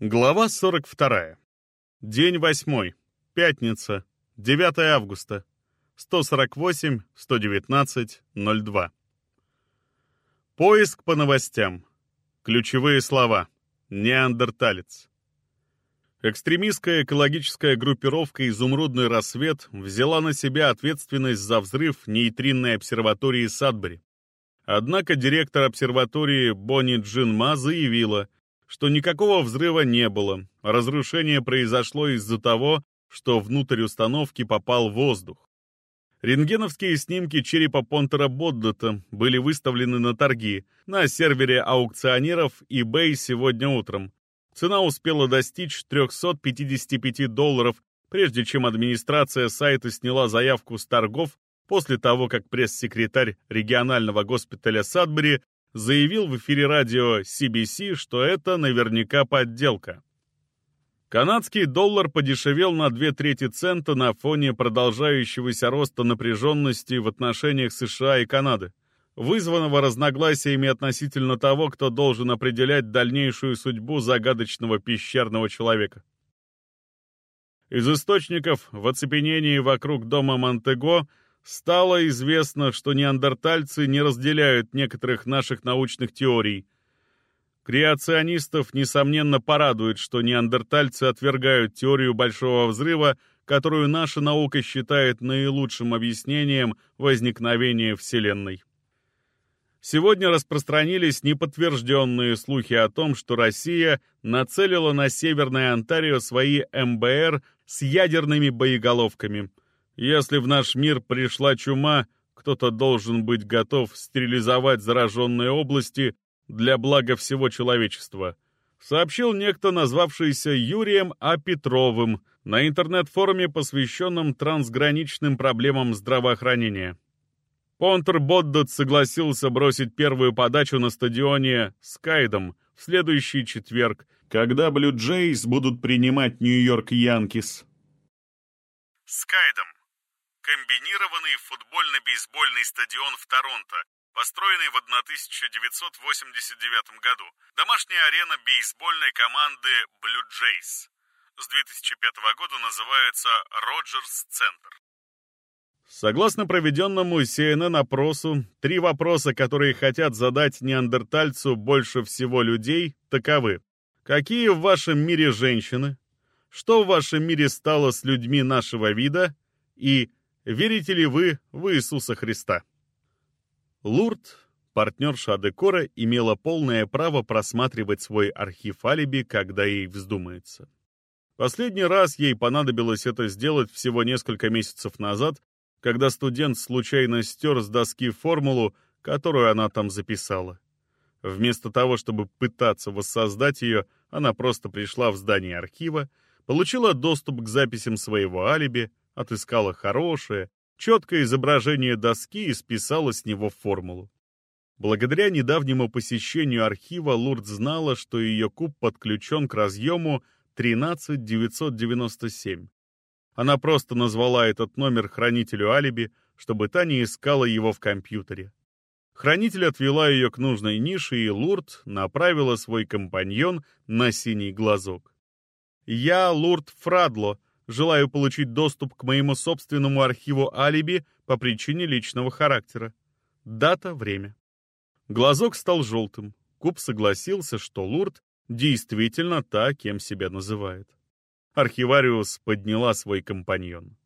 Глава 42. День 8. Пятница. 9 августа. 148-119-02. Поиск по новостям. Ключевые слова. Неандерталец. Экстремистская экологическая группировка «Изумрудный рассвет» взяла на себя ответственность за взрыв нейтринной обсерватории Садбери. Однако директор обсерватории Бонни Джин Ма заявила, что никакого взрыва не было. Разрушение произошло из-за того, что внутрь установки попал воздух. Рентгеновские снимки черепа Понтера Боддата были выставлены на торги на сервере аукционеров eBay сегодня утром. Цена успела достичь 355 долларов, прежде чем администрация сайта сняла заявку с торгов после того, как пресс-секретарь регионального госпиталя Садбери заявил в эфире радио CBC, что это наверняка подделка. Канадский доллар подешевел на две трети цента на фоне продолжающегося роста напряженности в отношениях США и Канады, вызванного разногласиями относительно того, кто должен определять дальнейшую судьбу загадочного пещерного человека. Из источников в оцепенении вокруг дома Монтего стало известно, что неандертальцы не разделяют некоторых наших научных теорий. Креационистов, несомненно, порадует, что неандертальцы отвергают теорию Большого Взрыва, которую наша наука считает наилучшим объяснением возникновения Вселенной. Сегодня распространились неподтвержденные слухи о том, что Россия нацелила на Северное Онтарио свои МБР с ядерными боеголовками – если в наш мир пришла чума, кто-то должен быть готов стерилизовать зараженные области для блага всего человечества, сообщил некто, назвавшийся Юрием А. Петровым на интернет-форуме, посвященном трансграничным проблемам здравоохранения. Понтер Боддот согласился бросить первую подачу на стадионе «Скайдом» в следующий четверг, когда Блю Джейс будут принимать Нью-Йорк Янкис. Скайдом комбинированный футбольно-бейсбольный стадион в Торонто, построенный в 1989 году, домашняя арена бейсбольной команды Blue Jays. С 2005 года называется Роджерс Центр. Согласно проведенному CNN-опросу, три вопроса, которые хотят задать неандертальцу больше всего людей, таковы. Какие в вашем мире женщины? Что в вашем мире стало с людьми нашего вида? И Верите ли вы в Иисуса Христа? Лурд, партнерша Адекора, имела полное право просматривать свой архив алиби, когда ей вздумается. Последний раз ей понадобилось это сделать всего несколько месяцев назад, когда студент случайно стер с доски формулу, которую она там записала. Вместо того, чтобы пытаться воссоздать ее, она просто пришла в здание архива, получила доступ к записям своего алиби, отыскала хорошее, четкое изображение доски и списала с него формулу. Благодаря недавнему посещению архива Лурд знала, что ее куб подключен к разъему 13997. Она просто назвала этот номер хранителю алиби, чтобы та не искала его в компьютере. Хранитель отвела ее к нужной нише, и Лурд направила свой компаньон на синий глазок. «Я Лурд Фрадло», Желаю получить доступ к моему собственному архиву алиби по причине личного характера. Дата, время. Глазок стал желтым. Куб согласился, что Лурд действительно та, кем себя называет. Архивариус подняла свой компаньон.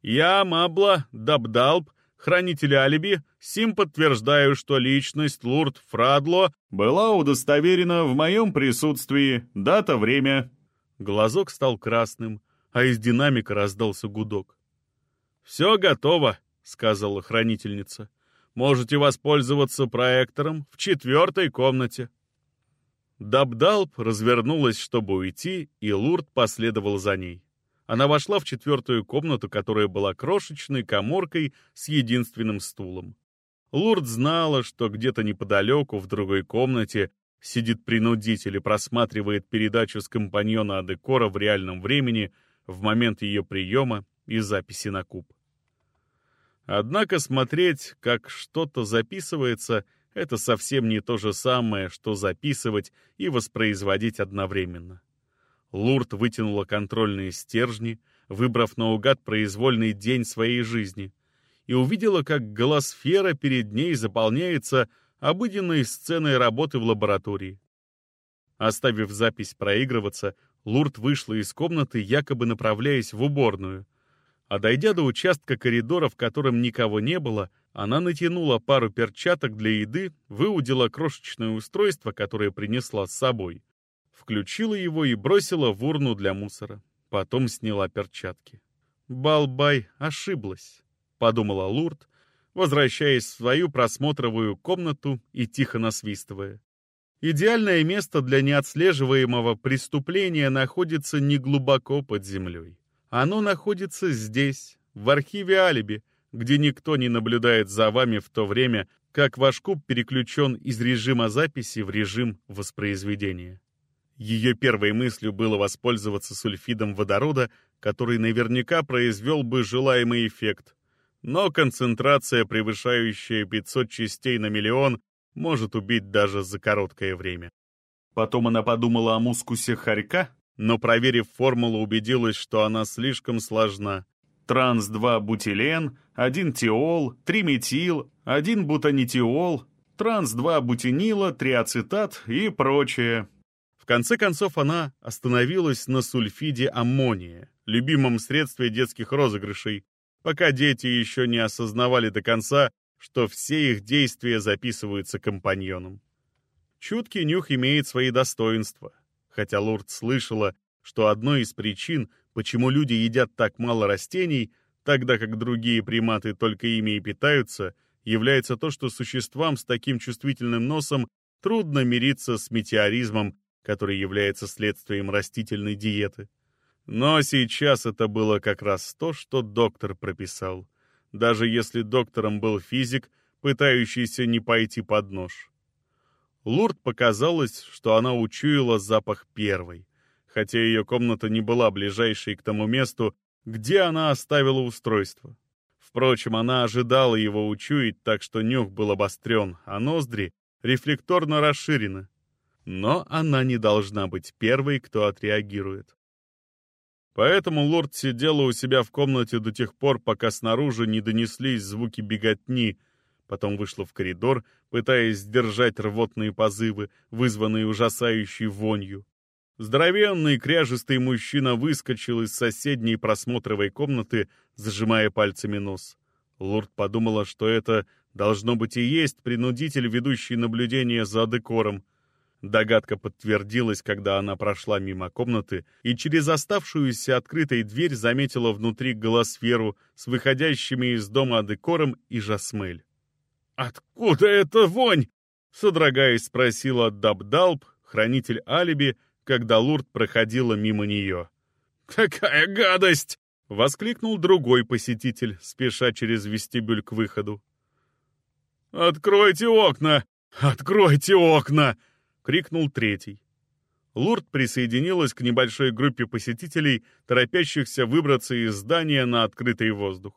«Я, Мабла, Дабдалб, хранитель алиби, сим подтверждаю, что личность Лурд Фрадло была удостоверена в моем присутствии. Дата, время». Глазок стал красным, а из динамика раздался гудок. «Все готово», — сказала хранительница. «Можете воспользоваться проектором в четвертой комнате». Дабдалб развернулась, чтобы уйти, и Лурд последовал за ней. Она вошла в четвертую комнату, которая была крошечной коморкой с единственным стулом. Лурд знала, что где-то неподалеку, в другой комнате, сидит принудитель и просматривает передачу с компаньона Адекора в реальном времени — в момент ее приема и записи на куб. Однако смотреть, как что-то записывается, это совсем не то же самое, что записывать и воспроизводить одновременно. Лурд вытянула контрольные стержни, выбрав наугад произвольный день своей жизни, и увидела, как голосфера перед ней заполняется обыденной сценой работы в лаборатории. Оставив запись проигрываться, Лурд вышла из комнаты, якобы направляясь в уборную. А дойдя до участка коридора, в котором никого не было, она натянула пару перчаток для еды, выудила крошечное устройство, которое принесла с собой, включила его и бросила в урну для мусора. Потом сняла перчатки. «Балбай ошиблась», — подумала Лурд, возвращаясь в свою просмотровую комнату и тихо насвистывая. Идеальное место для неотслеживаемого преступления находится не глубоко под землей. Оно находится здесь, в архиве алиби, где никто не наблюдает за вами в то время, как ваш куб переключен из режима записи в режим воспроизведения. Ее первой мыслью было воспользоваться сульфидом водорода, который наверняка произвел бы желаемый эффект. Но концентрация, превышающая 500 частей на миллион, может убить даже за короткое время. Потом она подумала о мускусе хорька, но, проверив формулу, убедилась, что она слишком сложна. Транс-2-бутилен, 1 тиол, 3 метил, 1 бутанитиол, транс-2-бутинила, триацетат и прочее. В конце концов она остановилась на сульфиде аммония, любимом средстве детских розыгрышей, пока дети еще не осознавали до конца, что все их действия записываются компаньоном. Чуткий нюх имеет свои достоинства, хотя Лурд слышала, что одной из причин, почему люди едят так мало растений, тогда как другие приматы только ими и питаются, является то, что существам с таким чувствительным носом трудно мириться с метеоризмом, который является следствием растительной диеты. Но сейчас это было как раз то, что доктор прописал — даже если доктором был физик, пытающийся не пойти под нож. Лурд показалось, что она учуяла запах первой, хотя ее комната не была ближайшей к тому месту, где она оставила устройство. Впрочем, она ожидала его учуять, так что нюх был обострен, а ноздри рефлекторно расширены. Но она не должна быть первой, кто отреагирует. Поэтому лорд сидела у себя в комнате до тех пор, пока снаружи не донеслись звуки беготни, потом вышла в коридор, пытаясь сдержать рвотные позывы, вызванные ужасающей вонью. Здоровенный кряжистый мужчина выскочил из соседней просмотровой комнаты, зажимая пальцами нос. Лорд подумала, что это должно быть и есть принудитель, ведущий наблюдение за декором — Догадка подтвердилась, когда она прошла мимо комнаты и через оставшуюся открытой дверь заметила внутри голосферу с выходящими из дома декором и жасмель. «Откуда эта вонь?» — содрогаясь спросила Дабдалб, хранитель алиби, когда Лурд проходила мимо нее. «Какая гадость!» — воскликнул другой посетитель, спеша через вестибюль к выходу. «Откройте окна! Откройте окна!» Крикнул третий. Лурд присоединилась к небольшой группе посетителей, торопящихся выбраться из здания на открытый воздух.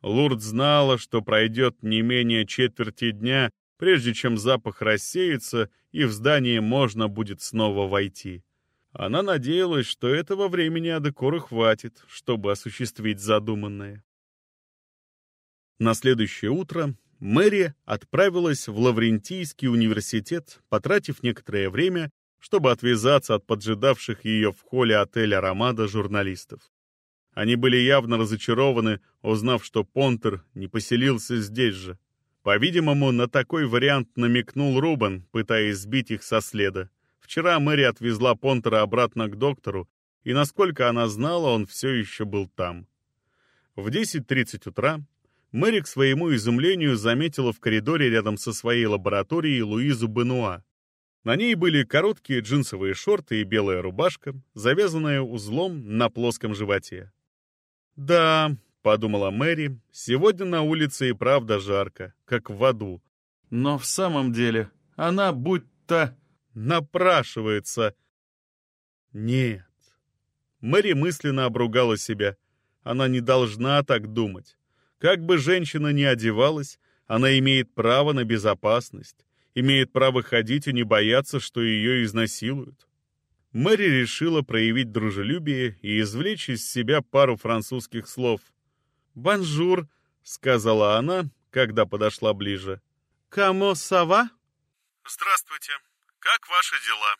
Лурд знала, что пройдет не менее четверти дня, прежде чем запах рассеется и в здание можно будет снова войти. Она надеялась, что этого времени Адекора хватит, чтобы осуществить задуманное. На следующее утро Мэри отправилась в Лаврентийский университет, потратив некоторое время, чтобы отвязаться от поджидавших ее в холле отеля «Ромада» журналистов. Они были явно разочарованы, узнав, что Понтер не поселился здесь же. По-видимому, на такой вариант намекнул Рубен, пытаясь сбить их со следа. Вчера Мэри отвезла Понтера обратно к доктору, и, насколько она знала, он все еще был там. В 10.30 утра Мэри к своему изумлению заметила в коридоре рядом со своей лабораторией Луизу Бенуа. На ней были короткие джинсовые шорты и белая рубашка, завязанная узлом на плоском животе. «Да», — подумала Мэри, — «сегодня на улице и правда жарко, как в аду. Но в самом деле она будто напрашивается». «Нет». Мэри мысленно обругала себя. Она не должна так думать. Как бы женщина ни одевалась, она имеет право на безопасность, имеет право ходить и не бояться, что ее изнасилуют. Мэри решила проявить дружелюбие и извлечь из себя пару французских слов. «Bonjour», — сказала она, когда подошла ближе. «Comment ça va?» «Здравствуйте. Как ваши дела?»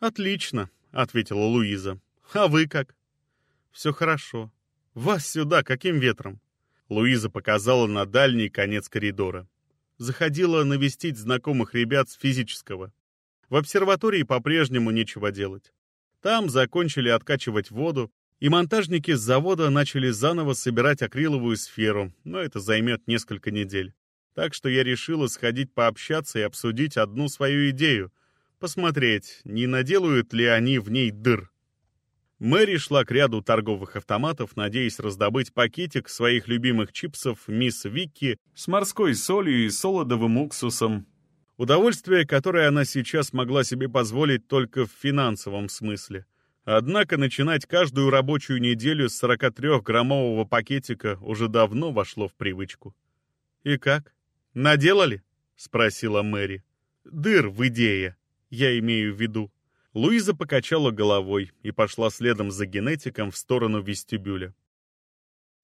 «Отлично», — ответила Луиза. «А вы как?» «Все хорошо. Вас сюда каким ветром?» Луиза показала на дальний конец коридора. Заходила навестить знакомых ребят с физического. В обсерватории по-прежнему нечего делать. Там закончили откачивать воду, и монтажники с завода начали заново собирать акриловую сферу, но это займет несколько недель. Так что я решила сходить пообщаться и обсудить одну свою идею, посмотреть, не наделают ли они в ней дыр. Мэри шла к ряду торговых автоматов, надеясь раздобыть пакетик своих любимых чипсов «Мисс Викки» с морской солью и солодовым уксусом, Удовольствие, которое она сейчас могла себе позволить только в финансовом смысле. Однако начинать каждую рабочую неделю с 43-граммового пакетика уже давно вошло в привычку. «И как? Наделали?» — спросила Мэри. «Дыр в идее, я имею в виду». Луиза покачала головой и пошла следом за генетиком в сторону вестибюля.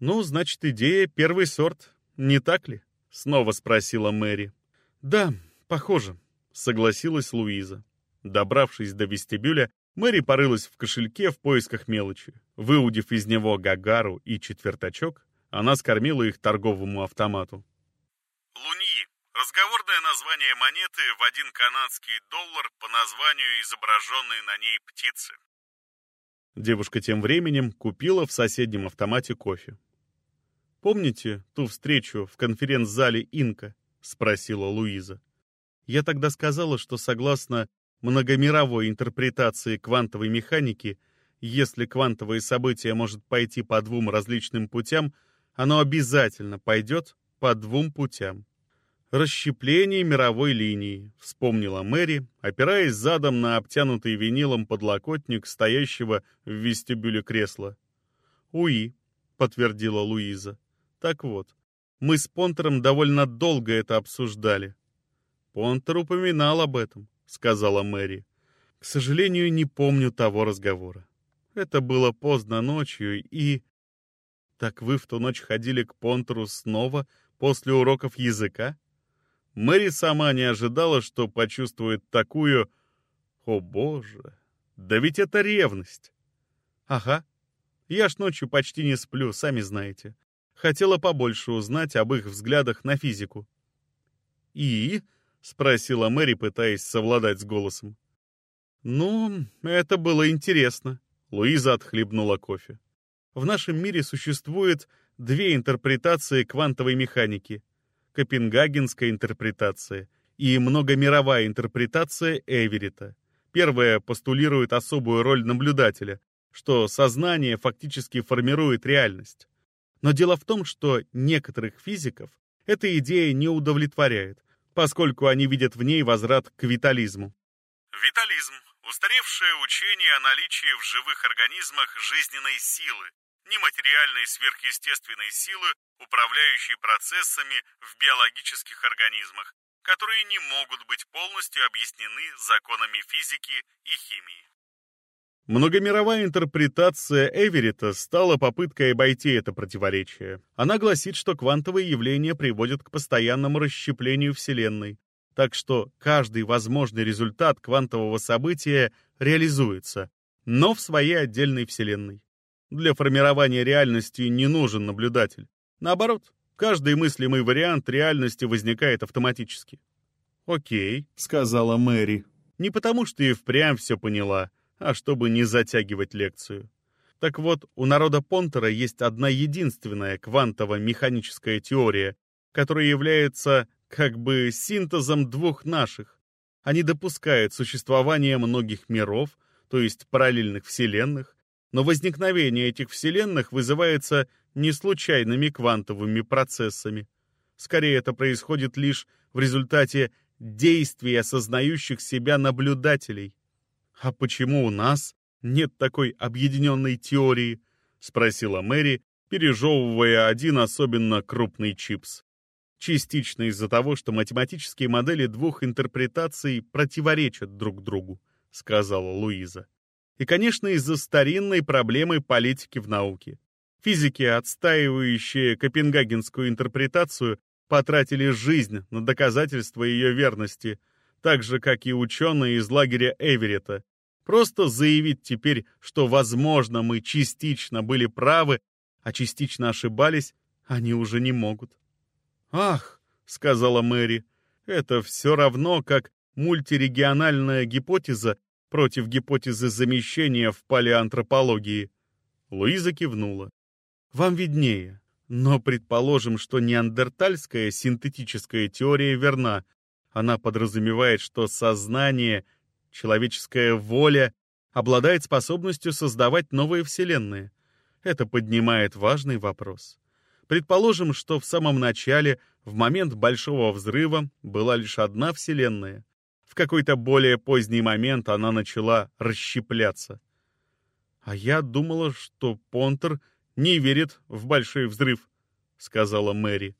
«Ну, значит, идея первый сорт, не так ли?» — снова спросила Мэри. «Да, «Похоже», — согласилась Луиза. Добравшись до вестибюля, Мэри порылась в кошельке в поисках мелочи. Выудив из него гагару и четвертачок, она скормила их торговому автомату. «Луньи» — разговорное название монеты в один канадский доллар по названию изображенной на ней птицы. Девушка тем временем купила в соседнем автомате кофе. «Помните ту встречу в конференц-зале «Инка»?» — спросила Луиза. Я тогда сказала, что согласно многомировой интерпретации квантовой механики, если квантовое событие может пойти по двум различным путям, оно обязательно пойдет по двум путям. «Расщепление мировой линии», — вспомнила Мэри, опираясь задом на обтянутый винилом подлокотник стоящего в вестибюле кресла. «Уи», — подтвердила Луиза. «Так вот, мы с Понтером довольно долго это обсуждали. «Понтер упоминал об этом», — сказала Мэри. «К сожалению, не помню того разговора. Это было поздно ночью, и...» «Так вы в ту ночь ходили к Понтеру снова после уроков языка?» Мэри сама не ожидала, что почувствует такую... О, боже! Да ведь это ревность! Ага. Я ж ночью почти не сплю, сами знаете. Хотела побольше узнать об их взглядах на физику. И — спросила Мэри, пытаясь совладать с голосом. «Ну, это было интересно», — Луиза отхлебнула кофе. «В нашем мире существует две интерпретации квантовой механики. Копенгагенская интерпретация и многомировая интерпретация Эверетта. Первая постулирует особую роль наблюдателя, что сознание фактически формирует реальность. Но дело в том, что некоторых физиков эта идея не удовлетворяет, поскольку они видят в ней возврат к витализму. Витализм – устаревшее учение о наличии в живых организмах жизненной силы, нематериальной сверхъестественной силы, управляющей процессами в биологических организмах, которые не могут быть полностью объяснены законами физики и химии. Многомировая интерпретация Эверетта стала попыткой обойти это противоречие. Она гласит, что квантовые явления приводят к постоянному расщеплению Вселенной, так что каждый возможный результат квантового события реализуется, но в своей отдельной Вселенной. Для формирования реальности не нужен наблюдатель. Наоборот, каждый мыслимый вариант реальности возникает автоматически. «Окей», — сказала Мэри. «Не потому, что и впрямь все поняла, а чтобы не затягивать лекцию. Так вот, у народа Понтера есть одна единственная квантово-механическая теория, которая является как бы синтезом двух наших. Они допускают существование многих миров, то есть параллельных вселенных, но возникновение этих вселенных вызывается не случайными квантовыми процессами. Скорее, это происходит лишь в результате действий осознающих себя наблюдателей. «А почему у нас нет такой объединенной теории?» — спросила Мэри, пережевывая один особенно крупный чипс. Частично из-за того, что математические модели двух интерпретаций противоречат друг другу, сказала Луиза. И, конечно, из-за старинной проблемы политики в науке. Физики, отстаивающие копенгагенскую интерпретацию, потратили жизнь на доказательство ее верности, так же, как и ученые из лагеря Эверетта. Просто заявить теперь, что, возможно, мы частично были правы, а частично ошибались, они уже не могут. «Ах», — сказала Мэри, — «это все равно, как мультирегиональная гипотеза против гипотезы замещения в палеантропологии». Луиза кивнула. Вам виднее. Но предположим, что неандертальская синтетическая теория верна. Она подразумевает, что сознание, человеческая воля обладает способностью создавать новые вселенные. Это поднимает важный вопрос. Предположим, что в самом начале, в момент Большого Взрыва, была лишь одна вселенная. Какой-то более поздний момент она начала расщепляться. А я думала, что Понтер — не верит в большой взрыв», — сказала Мэри.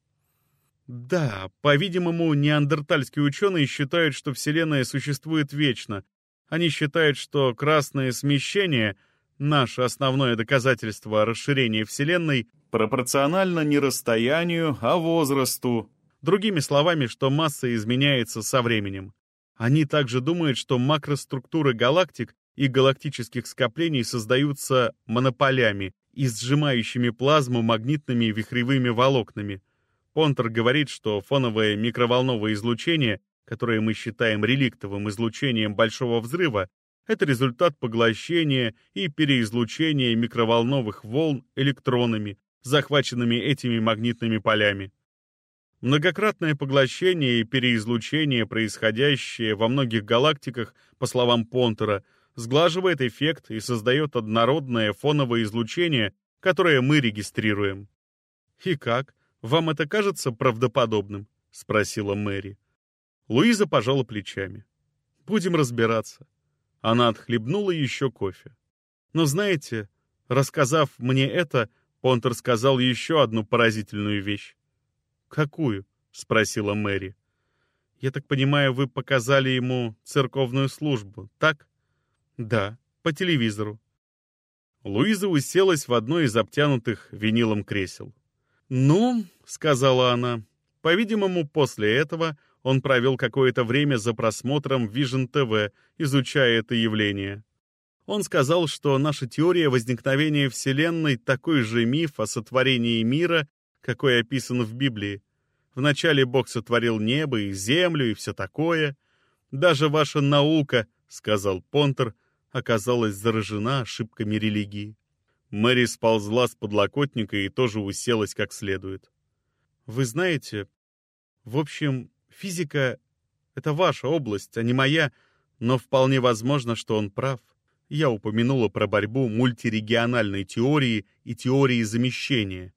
«Да, по-видимому, неандертальские ученые считают, что Вселенная существует вечно. Они считают, что красное смещение — наше основное доказательство расширения Вселенной — пропорционально не расстоянию, а возрасту. Другими словами, что масса изменяется со временем. Они также думают, что макроструктуры галактик и галактических скоплений создаются монополями и сжимающими плазму магнитными вихревыми волокнами. Понтер говорит, что фоновое микроволновое излучение, которое мы считаем реликтовым излучением Большого Взрыва, это результат поглощения и переизлучения микроволновых волн электронами, захваченными этими магнитными полями. Многократное поглощение и переизлучение, происходящее во многих галактиках, по словам Понтера, сглаживает эффект и создает однородное фоновое излучение, которое мы регистрируем. «И как? Вам это кажется правдоподобным?» — спросила Мэри. Луиза пожала плечами. «Будем разбираться». Она отхлебнула еще кофе. «Но знаете, рассказав мне это, Понтер сказал еще одну поразительную вещь». «Какую?» — спросила Мэри. «Я так понимаю, вы показали ему церковную службу, так?» Да, по телевизору. Луиза уселась в одно из обтянутых винилом кресел. «Ну», — сказала она, — «по-видимому, после этого он провел какое-то время за просмотром Vision TV, изучая это явление. Он сказал, что наша теория возникновения Вселенной — такой же миф о сотворении мира, какой описан в Библии. Вначале Бог сотворил небо и землю и все такое. Даже ваша наука, — сказал Понтер, — оказалась заражена ошибками религии. Мэри сползла с подлокотника и тоже уселась как следует. «Вы знаете, в общем, физика — это ваша область, а не моя, но вполне возможно, что он прав. Я упомянула про борьбу мультирегиональной теории и теории замещения.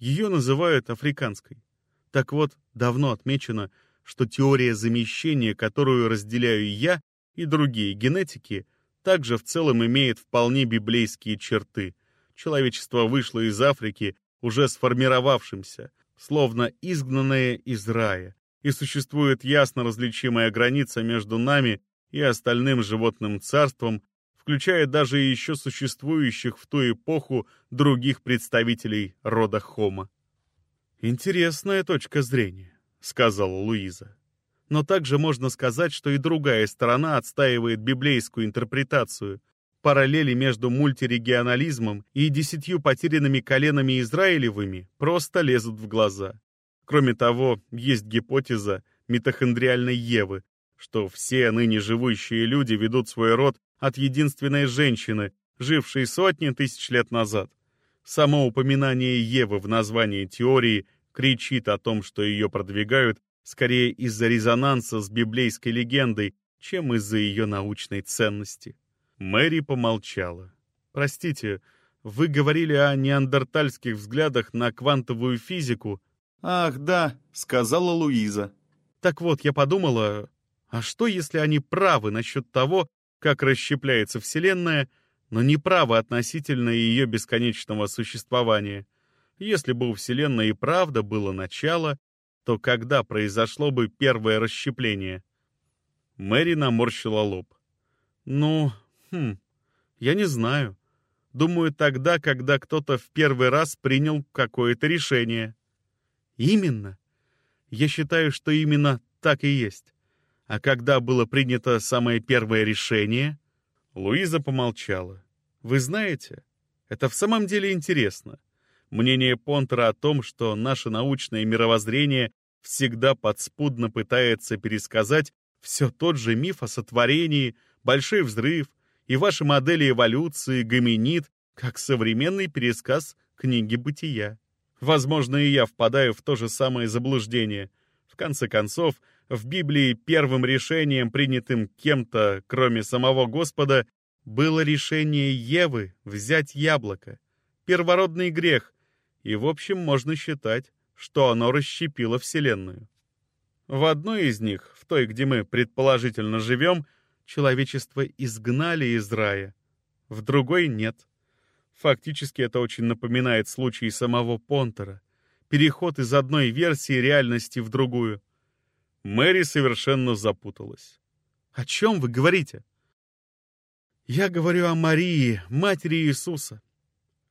Ее называют африканской. Так вот, давно отмечено, что теория замещения, которую разделяю я и другие генетики — также в целом имеет вполне библейские черты. Человечество вышло из Африки уже сформировавшимся, словно изгнанное из рая, и существует ясно различимая граница между нами и остальным животным царством, включая даже еще существующих в ту эпоху других представителей рода Homo. «Интересная точка зрения», — сказала Луиза но также можно сказать, что и другая сторона отстаивает библейскую интерпретацию. Параллели между мультирегионализмом и десятью потерянными коленами Израилевыми просто лезут в глаза. Кроме того, есть гипотеза митохондриальной Евы, что все ныне живущие люди ведут свой род от единственной женщины, жившей сотни тысяч лет назад. Само упоминание Евы в названии теории кричит о том, что ее продвигают скорее из-за резонанса с библейской легендой, чем из-за ее научной ценности. Мэри помолчала. «Простите, вы говорили о неандертальских взглядах на квантовую физику?» «Ах, да», — сказала Луиза. «Так вот, я подумала, а что, если они правы насчет того, как расщепляется Вселенная, но не правы относительно ее бесконечного существования? Если бы у Вселенной и правда было начало, то когда произошло бы первое расщепление? Мэри наморщила лоб. Ну, хм, Я не знаю. Думаю, тогда, когда кто-то в первый раз принял какое-то решение. Именно. Я считаю, что именно так и есть. А когда было принято самое первое решение? Луиза помолчала. Вы знаете, это в самом деле интересно. Мнение Понтера о том, что наше научное мировоззрение всегда подспудно пытается пересказать все тот же миф о сотворении, большой взрыв и ваши модели эволюции, гоминид, как современный пересказ книги «Бытия». Возможно, и я впадаю в то же самое заблуждение. В конце концов, в Библии первым решением, принятым кем-то, кроме самого Господа, было решение Евы взять яблоко. Первородный грех. И, в общем, можно считать, что оно расщепило Вселенную. В одной из них, в той, где мы предположительно живем, человечество изгнали из рая, в другой — нет. Фактически это очень напоминает случай самого Понтера. Переход из одной версии реальности в другую. Мэри совершенно запуталась. «О чем вы говорите?» «Я говорю о Марии, матери Иисуса.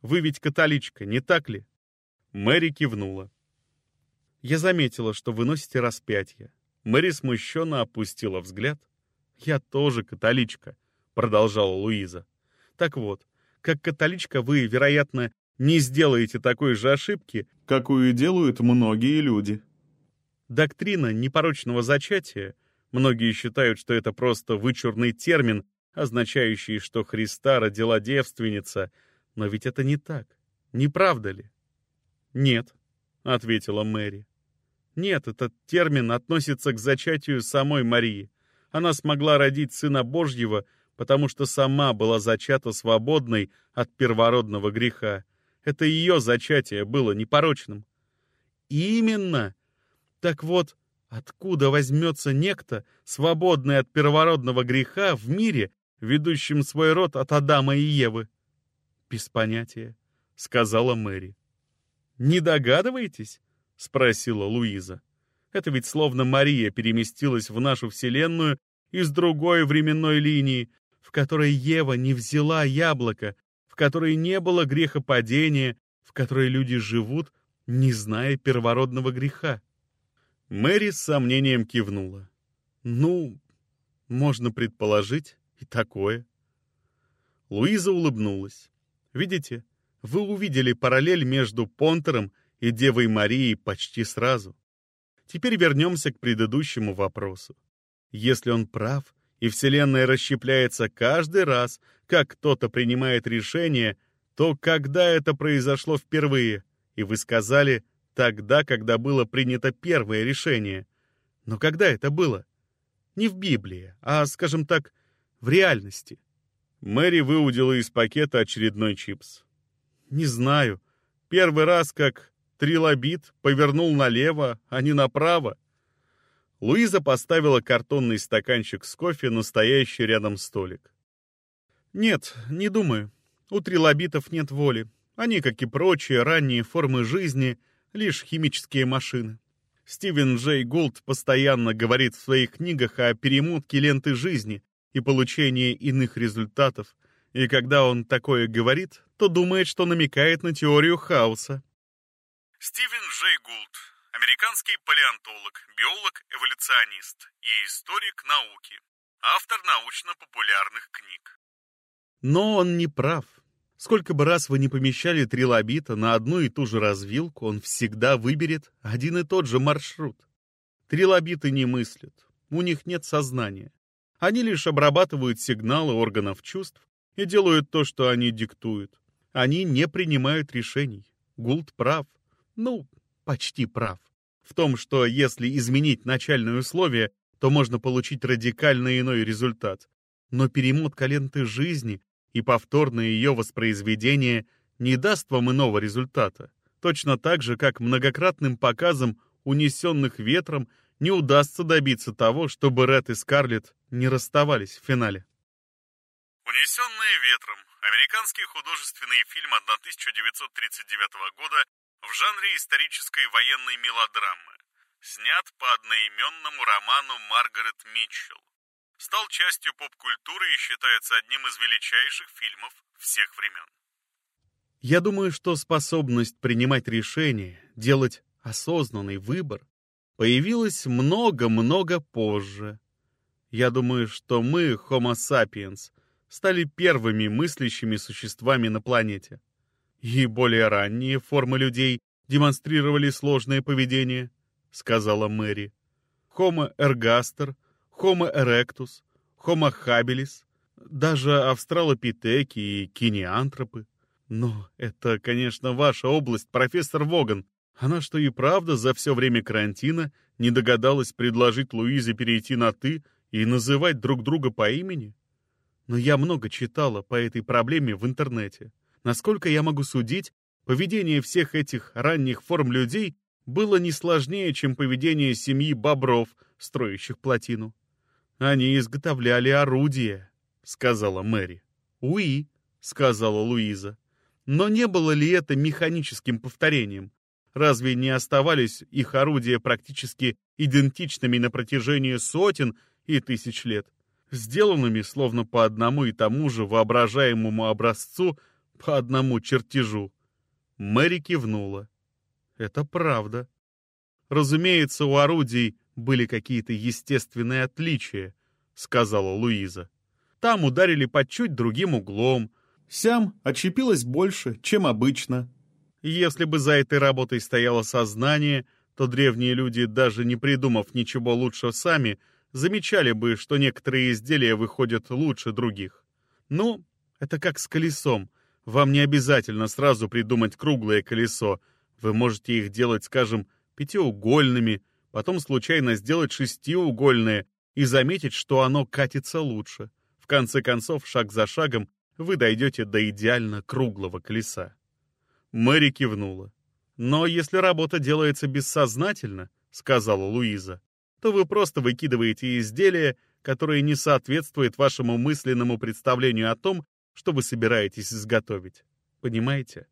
Вы ведь католичка, не так ли?» Мэри кивнула. Я заметила, что вы носите распятие. Мэри смущенно опустила взгляд. «Я тоже католичка», — продолжала Луиза. «Так вот, как католичка вы, вероятно, не сделаете такой же ошибки, какую делают многие люди». Доктрина непорочного зачатия, многие считают, что это просто вычурный термин, означающий, что Христа родила девственница, но ведь это не так, не правда ли? «Нет», — ответила Мэри. Нет, этот термин относится к зачатию самой Марии. Она смогла родить Сына Божьего, потому что сама была зачата свободной от первородного греха. Это ее зачатие было непорочным. Именно! Так вот, откуда возьмется некто, свободный от первородного греха в мире, ведущем свой род от Адама и Евы? Без понятия, — сказала Мэри. Не догадываетесь? — спросила Луиза. «Это ведь словно Мария переместилась в нашу Вселенную из другой временной линии, в которой Ева не взяла яблоко, в которой не было грехопадения, в которой люди живут, не зная первородного греха». Мэри с сомнением кивнула. «Ну, можно предположить и такое». Луиза улыбнулась. «Видите, вы увидели параллель между Понтером и Девой Марией почти сразу. Теперь вернемся к предыдущему вопросу. Если он прав, и Вселенная расщепляется каждый раз, как кто-то принимает решение, то когда это произошло впервые? И вы сказали, тогда, когда было принято первое решение. Но когда это было? Не в Библии, а, скажем так, в реальности. Мэри выудила из пакета очередной чипс. Не знаю. Первый раз, как Трилобит повернул налево, а не направо. Луиза поставила картонный стаканчик с кофе на стоящий рядом столик. «Нет, не думаю. У трилобитов нет воли. Они, как и прочие ранние формы жизни, лишь химические машины. Стивен Джей Голд постоянно говорит в своих книгах о перемотке ленты жизни и получении иных результатов, и когда он такое говорит, то думает, что намекает на теорию хаоса. Стивен Джей Гулд, американский палеонтолог, биолог-эволюционист и историк науки, автор научно-популярных книг. Но он не прав. Сколько бы раз вы не помещали трилобита на одну и ту же развилку, он всегда выберет один и тот же маршрут. Трилобиты не мыслят, у них нет сознания. Они лишь обрабатывают сигналы органов чувств и делают то, что они диктуют. Они не принимают решений. Гулд прав ну, почти прав. В том, что если изменить начальные условия, то можно получить радикально иной результат. Но перемотка ленты жизни и повторное ее воспроизведение не даст вам иного результата. Точно так же, как многократным показом унесенных ветром не удастся добиться того, чтобы Ред и Скарлетт не расставались в финале. «Унесенные ветром» — американский художественный фильм 1939 года в жанре исторической военной мелодрамы, снят по одноименному роману Маргарет Митчелл. Стал частью поп-культуры и считается одним из величайших фильмов всех времен. Я думаю, что способность принимать решения, делать осознанный выбор появилась много-много позже. Я думаю, что мы, Homo sapiens, стали первыми мыслящими существами на планете. И более ранние формы людей демонстрировали сложное поведение, сказала Мэри. Homo ergaster, Homo erectus, Homo habilis, даже австралопитеки и кинеантропы. Но это, конечно, ваша область, профессор Воган. Она что и правда за все время карантина не догадалась предложить Луизе перейти на «ты» и называть друг друга по имени? Но я много читала по этой проблеме в интернете. Насколько я могу судить, поведение всех этих ранних форм людей было не сложнее, чем поведение семьи бобров, строящих плотину. Они изготовляли орудия, сказала Мэри. Уи, сказала Луиза. Но не было ли это механическим повторением? Разве не оставались их орудия практически идентичными на протяжении сотен и тысяч лет? сделанными словно по одному и тому же воображаемому образцу, по одному чертежу. Мэри кивнула. Это правда. Разумеется, у орудий были какие-то естественные отличия, сказала Луиза. Там ударили под чуть другим углом, сям отщепилось больше, чем обычно. Если бы за этой работой стояло сознание, то древние люди, даже не придумав ничего лучше сами, замечали бы, что некоторые изделия выходят лучше других. Ну, это как с колесом. Вам не обязательно сразу придумать круглое колесо. Вы можете их делать, скажем, пятиугольными, потом случайно сделать шестиугольное и заметить, что оно катится лучше. В конце концов, шаг за шагом, вы дойдете до идеально круглого колеса. Мэри кивнула. «Но если работа делается бессознательно, — сказала Луиза, то вы просто выкидываете изделие, которое не соответствует вашему мысленному представлению о том, что вы собираетесь изготовить. Понимаете?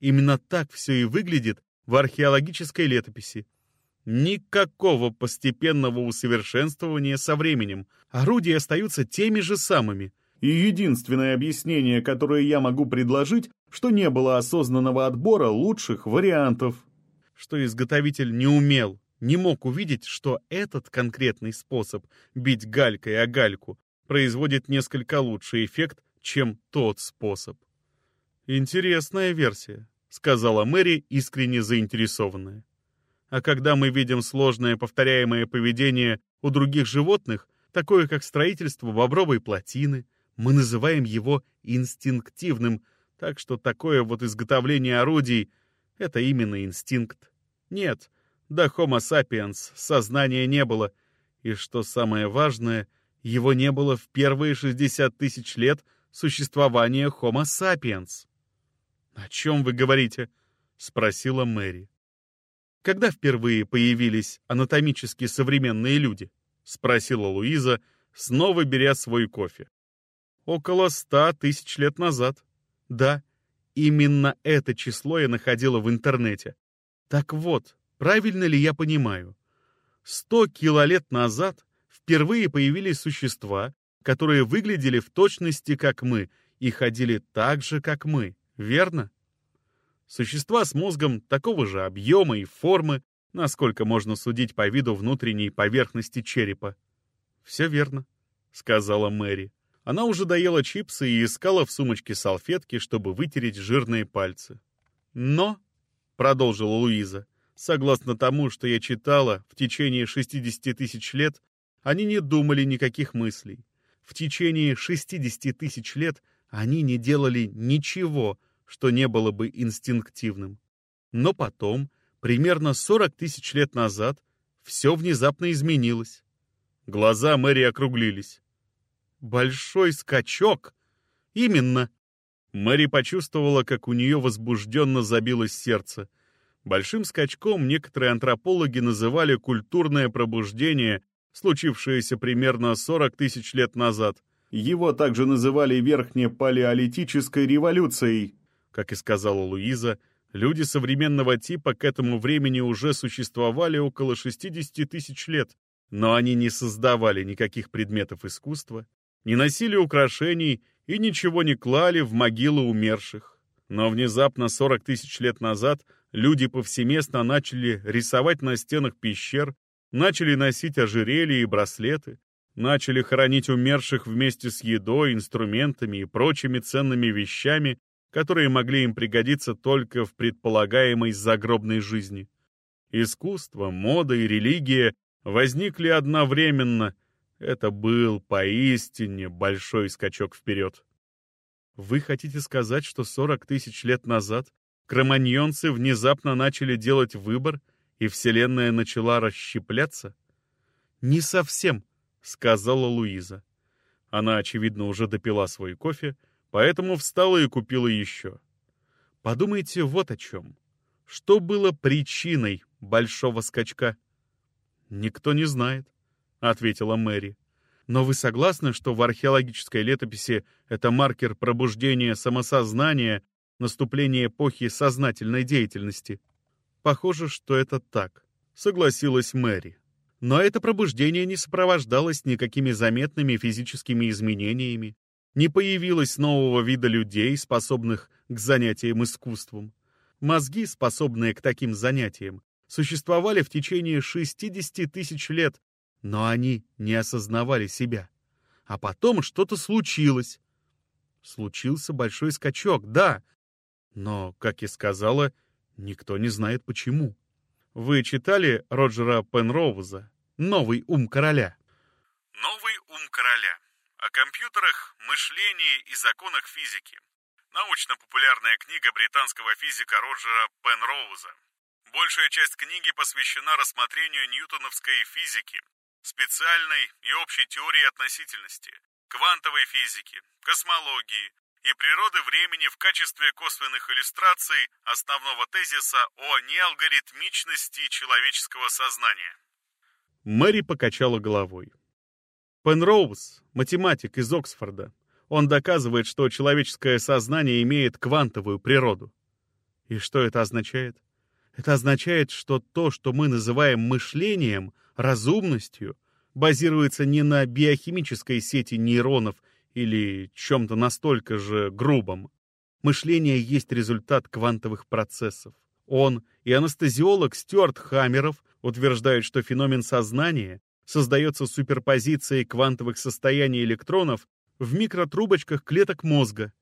Именно так все и выглядит в археологической летописи. Никакого постепенного усовершенствования со временем. Орудия остаются теми же самыми. И единственное объяснение, которое я могу предложить, что не было осознанного отбора лучших вариантов. Что изготовитель не умел не мог увидеть, что этот конкретный способ бить галькой о гальку производит несколько лучший эффект, чем тот способ. «Интересная версия», — сказала Мэри, искренне заинтересованная. «А когда мы видим сложное повторяемое поведение у других животных, такое как строительство бобровой плотины, мы называем его инстинктивным, так что такое вот изготовление орудий — это именно инстинкт. Нет, до Homo sapiens сознания не было, и, что самое важное, его не было в первые 60 тысяч лет существования Homo sapiens. «О чем вы говорите?» — спросила Мэри. «Когда впервые появились анатомически современные люди?» — спросила Луиза, снова беря свой кофе. «Около ста тысяч лет назад. Да, именно это число я находила в интернете. Так вот, Правильно ли я понимаю? Сто килолет назад впервые появились существа, которые выглядели в точности как мы и ходили так же, как мы, верно? Существа с мозгом такого же объема и формы, насколько можно судить по виду внутренней поверхности черепа. «Все верно», — сказала Мэри. Она уже доела чипсы и искала в сумочке салфетки, чтобы вытереть жирные пальцы. «Но», — продолжила Луиза, Согласно тому, что я читала, в течение 60 тысяч лет они не думали никаких мыслей. В течение 60 тысяч лет они не делали ничего, что не было бы инстинктивным. Но потом, примерно 40 тысяч лет назад, все внезапно изменилось. Глаза Мэри округлились. «Большой скачок!» «Именно!» Мэри почувствовала, как у нее возбужденно забилось сердце — Большим скачком некоторые антропологи называли культурное пробуждение, случившееся примерно 40 тысяч лет назад. Его также называли верхнепалеолитической революцией. Как и сказала Луиза, люди современного типа к этому времени уже существовали около 60 тысяч лет. Но они не создавали никаких предметов искусства, не носили украшений и ничего не клали в могилы умерших. Но внезапно 40 тысяч лет назад люди повсеместно начали рисовать на стенах пещер, начали носить ожерелья и браслеты, начали хоронить умерших вместе с едой, инструментами и прочими ценными вещами, которые могли им пригодиться только в предполагаемой загробной жизни. Искусство, мода и религия возникли одновременно. Это был поистине большой скачок вперед. Вы хотите сказать, что 40 тысяч лет назад кроманьонцы внезапно начали делать выбор, и Вселенная начала расщепляться? Не совсем, сказала Луиза. Она, очевидно, уже допила свой кофе, поэтому встала и купила еще. Подумайте вот о чем. Что было причиной большого скачка? Никто не знает, ответила Мэри. Но вы согласны, что в археологической летописи это маркер пробуждения самосознания, наступления эпохи сознательной деятельности? Похоже, что это так, согласилась Мэри. Но это пробуждение не сопровождалось никакими заметными физическими изменениями, не появилось нового вида людей, способных к занятиям искусством. Мозги, способные к таким занятиям, существовали в течение 60 тысяч лет, но они не осознавали себя. А потом что-то случилось. Случился большой скачок, да, но, как и сказала, никто не знает почему. Вы читали Роджера Пенроуза «Новый ум короля»? «Новый ум короля» компьютерах, мышлении и законах физики. Научно-популярная книга британского физика Роджера Пенроуза. Большая часть книги посвящена рассмотрению ньютоновской физики, специальной и общей теории относительности, квантовой физики, космологии и природы времени в качестве косвенных иллюстраций основного тезиса о неалгоритмичности человеческого сознания. Мэри покачала головой. Пенроуз — математик из Оксфорда. Он доказывает, что человеческое сознание имеет квантовую природу. И что это означает? Это означает, что то, что мы называем мышлением, разумностью, базируется не на биохимической сети нейронов или чем-то настолько же грубом. Мышление есть результат квантовых процессов. Он и анестезиолог Стюарт Хаммеров утверждают, что феномен сознания создается суперпозицией квантовых состояний электронов в микротрубочках клеток мозга.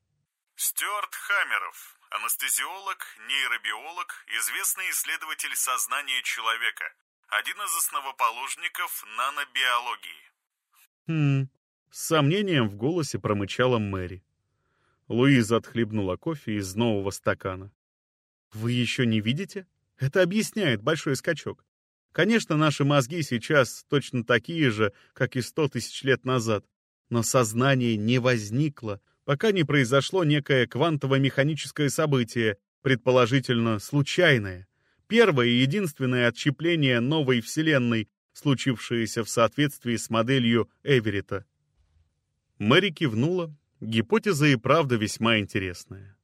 Стюарт Хаммеров, анестезиолог, нейробиолог, известный исследователь сознания человека, один из основоположников нанобиологии. Хм, с сомнением в голосе промычала Мэри. Луиза отхлебнула кофе из нового стакана. «Вы еще не видите? Это объясняет большой скачок. Конечно, наши мозги сейчас точно такие же, как и сто тысяч лет назад, но сознание не возникло, пока не произошло некое квантово-механическое событие, предположительно случайное. Первое и единственное отщепление новой Вселенной, случившееся в соответствии с моделью Эверетта. Мэри кивнула. Гипотеза и правда весьма интересная.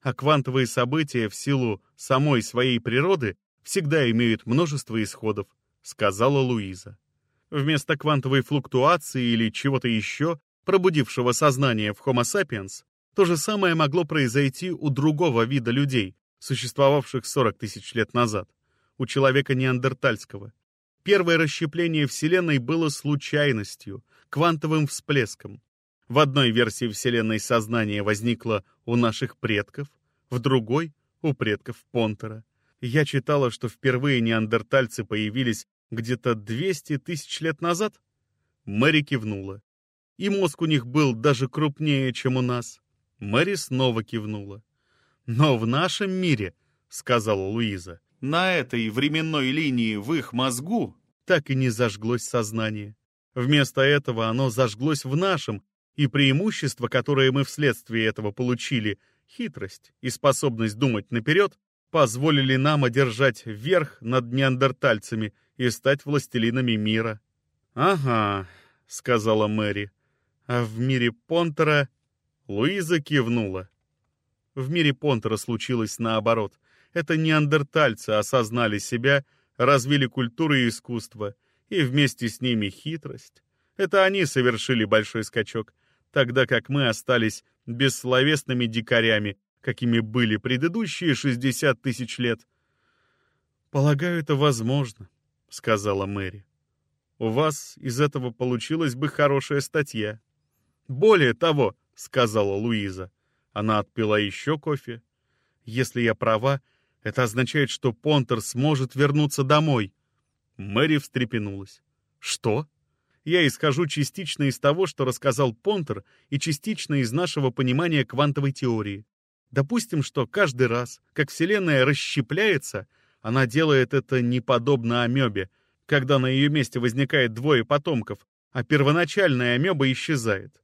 А квантовые события в силу самой своей природы всегда имеют множество исходов, сказала Луиза. Вместо квантовой флуктуации или чего-то еще, пробудившего сознание в Homo sapiens, то же самое могло произойти у другого вида людей, существовавших 40 тысяч лет назад, у человека неандертальского. Первое расщепление Вселенной было случайностью, квантовым всплеском. В одной версии Вселенной сознание возникло у наших предков, в другой — у предков Понтера. Я читала, что впервые неандертальцы появились где-то 200 тысяч лет назад? Мэри кивнула. И мозг у них был даже крупнее, чем у нас. Мэри снова кивнула. Но в нашем мире, сказала Луиза, на этой временной линии в их мозгу так и не зажглось сознание. Вместо этого оно зажглось в нашем, и преимущество, которое мы вследствие этого получили, хитрость и способность думать наперед, позволили нам одержать верх над неандертальцами и стать властелинами мира. «Ага», — сказала Мэри. «А в мире Понтера...» Луиза кивнула. В мире Понтера случилось наоборот. Это неандертальцы осознали себя, развили культуру и искусство, и вместе с ними хитрость. Это они совершили большой скачок, тогда как мы остались бессловесными дикарями, какими были предыдущие 60 тысяч лет. «Полагаю, это возможно», — сказала Мэри. «У вас из этого получилась бы хорошая статья». «Более того», — сказала Луиза, она отпила еще кофе. «Если я права, это означает, что Понтер сможет вернуться домой». Мэри встрепенулась. «Что?» Я исхожу частично из того, что рассказал Понтер, и частично из нашего понимания квантовой теории. Допустим, что каждый раз, как Вселенная расщепляется, она делает это не подобно амебе, когда на ее месте возникает двое потомков, а первоначальная амеба исчезает.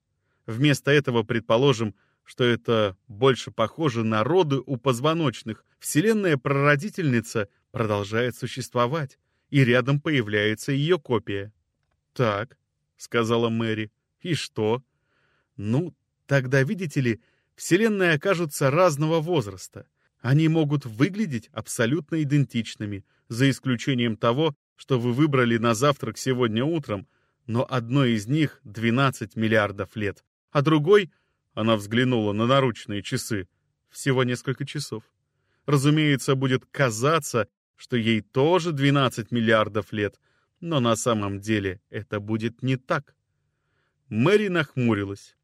Вместо этого предположим, что это больше похоже на роды у позвоночных. Вселенная-прародительница продолжает существовать, и рядом появляется ее копия. «Так», — сказала Мэри, — «и что?» «Ну, тогда, видите ли, Вселенные окажутся разного возраста. Они могут выглядеть абсолютно идентичными, за исключением того, что вы выбрали на завтрак сегодня утром, но одной из них 12 миллиардов лет, а другой, она взглянула на наручные часы, всего несколько часов. Разумеется, будет казаться, что ей тоже 12 миллиардов лет, но на самом деле это будет не так. Мэри нахмурилась.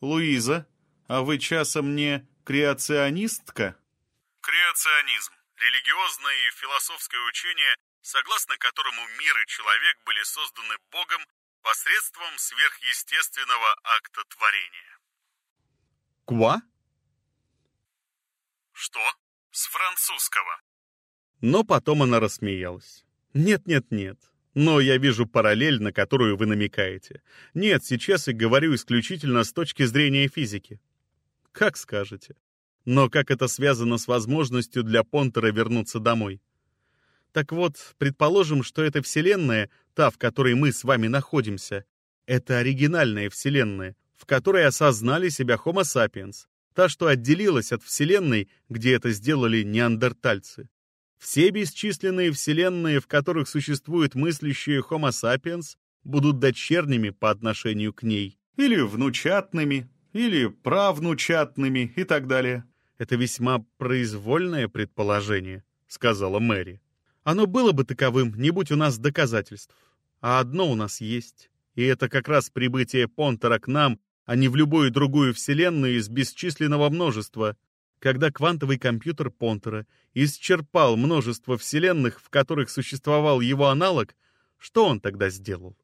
«Луиза, а вы часом не креационистка?» Креационизм – религиозное и философское учение, согласно которому мир и человек были созданы Богом посредством сверхъестественного акта творения. «Ква?» Что? С французского. Но потом она рассмеялась. «Нет-нет-нет, но я вижу параллель, на которую вы намекаете. Нет, сейчас я говорю исключительно с точки зрения физики. Как скажете. Но как это связано с возможностью для Понтера вернуться домой? Так вот, предположим, что эта Вселенная, та, в которой мы с вами находимся, это оригинальная Вселенная, в которой осознали себя Homo sapiens, та, что отделилась от Вселенной, где это сделали неандертальцы. Все бесчисленные Вселенные, в которых существуют мыслящие Homo sapiens, будут дочерними по отношению к ней, или внучатными, или правнучатными и так далее. Это весьма произвольное предположение, сказала Мэри. Оно было бы таковым, не будь у нас доказательств. А одно у нас есть. И это как раз прибытие Понтера к нам, а не в любую другую вселенную из бесчисленного множества. Когда квантовый компьютер Понтера исчерпал множество вселенных, в которых существовал его аналог, что он тогда сделал?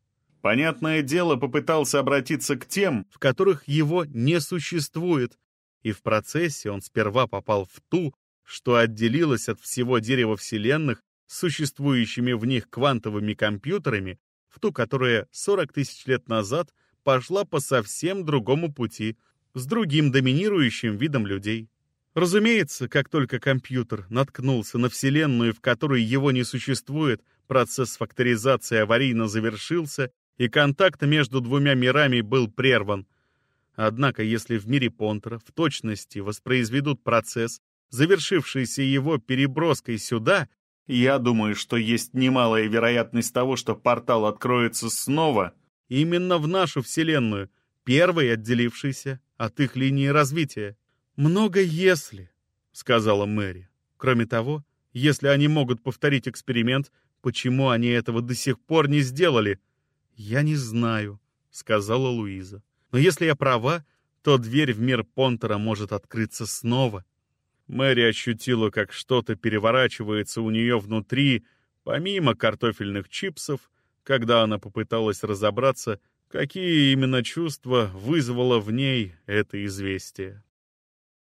Понятное дело, попытался обратиться к тем, в которых его не существует, и в процессе он сперва попал в ту, что отделилась от всего дерева вселенных с существующими в них квантовыми компьютерами, в ту, которая 40 тысяч лет назад пошла по совсем другому пути, с другим доминирующим видом людей. Разумеется, как только компьютер наткнулся на Вселенную, в которой его не существует, процесс факторизации аварийно завершился, и контакт между двумя мирами был прерван. Однако, если в мире Понтера в точности воспроизведут процесс, завершившийся его переброской сюда, я думаю, что есть немалая вероятность того, что портал откроется снова именно в нашу Вселенную, первой отделившейся от их линии развития. «Много если», — сказала Мэри. «Кроме того, если они могут повторить эксперимент, почему они этого до сих пор не сделали?» «Я не знаю», — сказала Луиза. «Но если я права, то дверь в мир Понтера может открыться снова». Мэри ощутила, как что-то переворачивается у нее внутри, помимо картофельных чипсов, когда она попыталась разобраться, какие именно чувства вызвало в ней это известие.